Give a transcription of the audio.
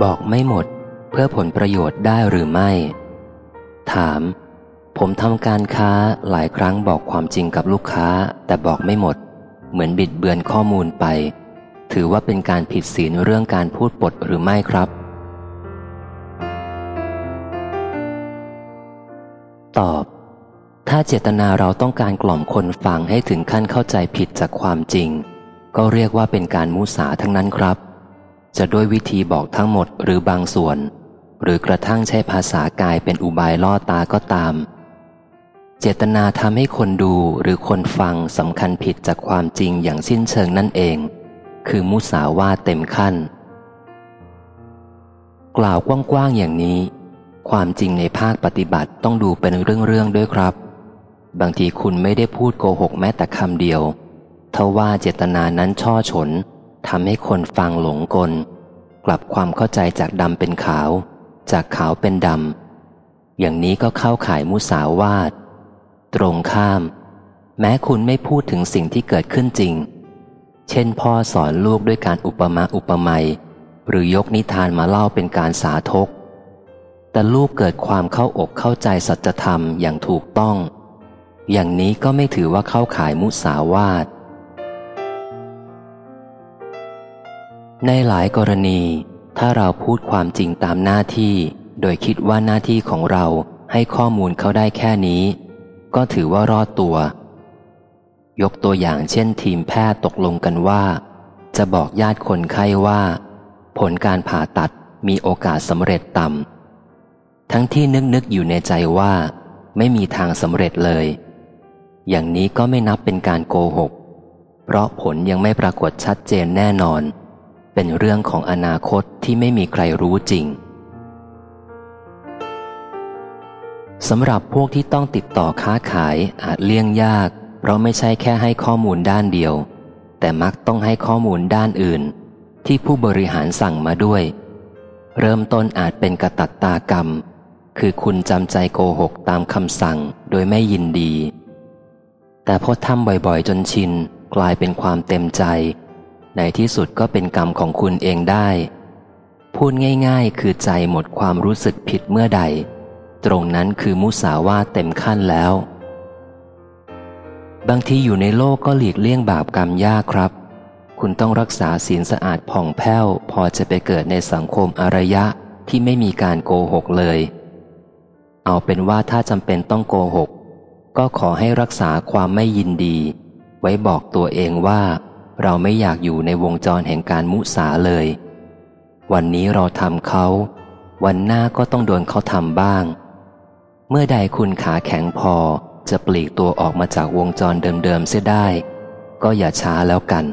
บอกไม่หมดเพื่อผลประโยชน์ได้หรือไม่ ถาม ผมทำการค้าหลายครั้งบอกความจริงกับลูกค้า แต่บอกไม่หมด เหมือนบิดเบือนข้อมูลไป ถือว่าเป็นการผิดศีลเรื่องการพูดปดหรือไม่ครับ ตอบ ถ้าเจตนาเราต้องการกล่อมคนฟังให้ถึงขั้นเข้าใจผิดจากความจริง ก็เรียกว่าเป็นการมุสาทั้งนั้นครับ จะด้วยวิธีบอกทั้งหมดหรือบางส่วน หรือกระทั่งใช้ภาษากายเป็นอุบายล่อตาก็ตาม เจตนาทำให้คนดูหรือคนฟังสำคัญผิดจากความจริงอย่างสิ้นเชิงนั่นเอง คือมุสาวาเต็มขั้น กล่าวกว้างๆอย่างนี้ ความจริงในภาคปฏิบัติต้องดูเป็นเรื่องๆด้วยครับ บางทีคุณไม่ได้พูดโกหกแม้แต่คำเดียวทว่าเจตนานั้นช่อฉน ทำให้คนฟังหลงกล กลับความเข้าใจจากดำเป็นขาว จากขาวเป็นดำ อย่างนี้ก็เข้าข่ายมุสาวาท ตรงข้าม แม้คุณไม่พูดถึงสิ่งที่เกิดขึ้นจริง เช่นพ่อสอนลูกด้วยการอุปมาอุปไมยหรือยกนิทานมาเล่าเป็นการสาธก แต่ลูกเกิดความเข้าอกเข้าใจสัจธรรมอย่างถูกต้อง อย่างนี้ก็ไม่ถือว่าเข้าข่ายมุสาวาท ในหลายกรณี ถ้าเราพูดความจริงตามหน้าที่ โดยคิดว่าหน้าที่ของเราให้ข้อมูลเขาได้แค่นี้ ก็ถือว่ารอดตัว ยกตัวอย่างเช่นทีมแพทย์ตกลงกันว่า จะบอกญาติคนไข้ว่า ผลการผ่าตัดมีโอกาสสำเร็จต่ำทั้งที่นึกนึกอยู่ในใจว่า ไม่มีทางสำเร็จเลย อย่างนี้ก็ไม่นับเป็นการโกหก เพราะผลยังไม่ปรากฏชัดเจนแน่นอน เป็นเรื่องของอนาคตที่ไม่มีใครรู้จริงสำหรับพวกที่ต้องติดต่อค้าขายอาจเลี่ยงยาก เพราะไม่ใช่แค่ให้ข้อมูลด้านเดียว แต่มักต้องให้ข้อมูลด้านอื่น ที่ผู้บริหารสั่งมาด้วย เริ่มต้นอาจเป็นกระตัตตากรรม คือคุณจำใจโกหกตามคำสั่งโดยไม่ยินดี แต่พอทำบ่อยๆจนชิน กลายเป็นความเต็มใจ ในที่สุดก็เป็นกรรมของคุณเองได้ พูดง่ายๆ คือใจหมดความรู้สึกผิดเมื่อใด ตรงนั้นคือมุสาวาเต็มขั้นแล้ว บางทีอยู่ในโลกก็หลีกเลี่ยงบาปกรรมยากครับ คุณต้องรักษาศีลสะอาดผ่องแผ้ว พอจะไปเกิดในสังคมอารยะที่ไม่มีการโกหกเลย เอาเป็นว่าถ้าจำเป็นต้องโกหก ก็ขอให้รักษาความไม่ยินดี ไว้บอกตัวเองว่า เราไม่อยากอยู่ในวงจรแห่งการมุสาเลย วันนี้เราทำเขา วันหน้าก็ต้องโดนเขาทำบ้าง เมื่อใดคุณขาแข็งพอจะปลีกตัวออกมาจากวงจรเดิมๆเสียได้ ก็อย่าช้าแล้วกัน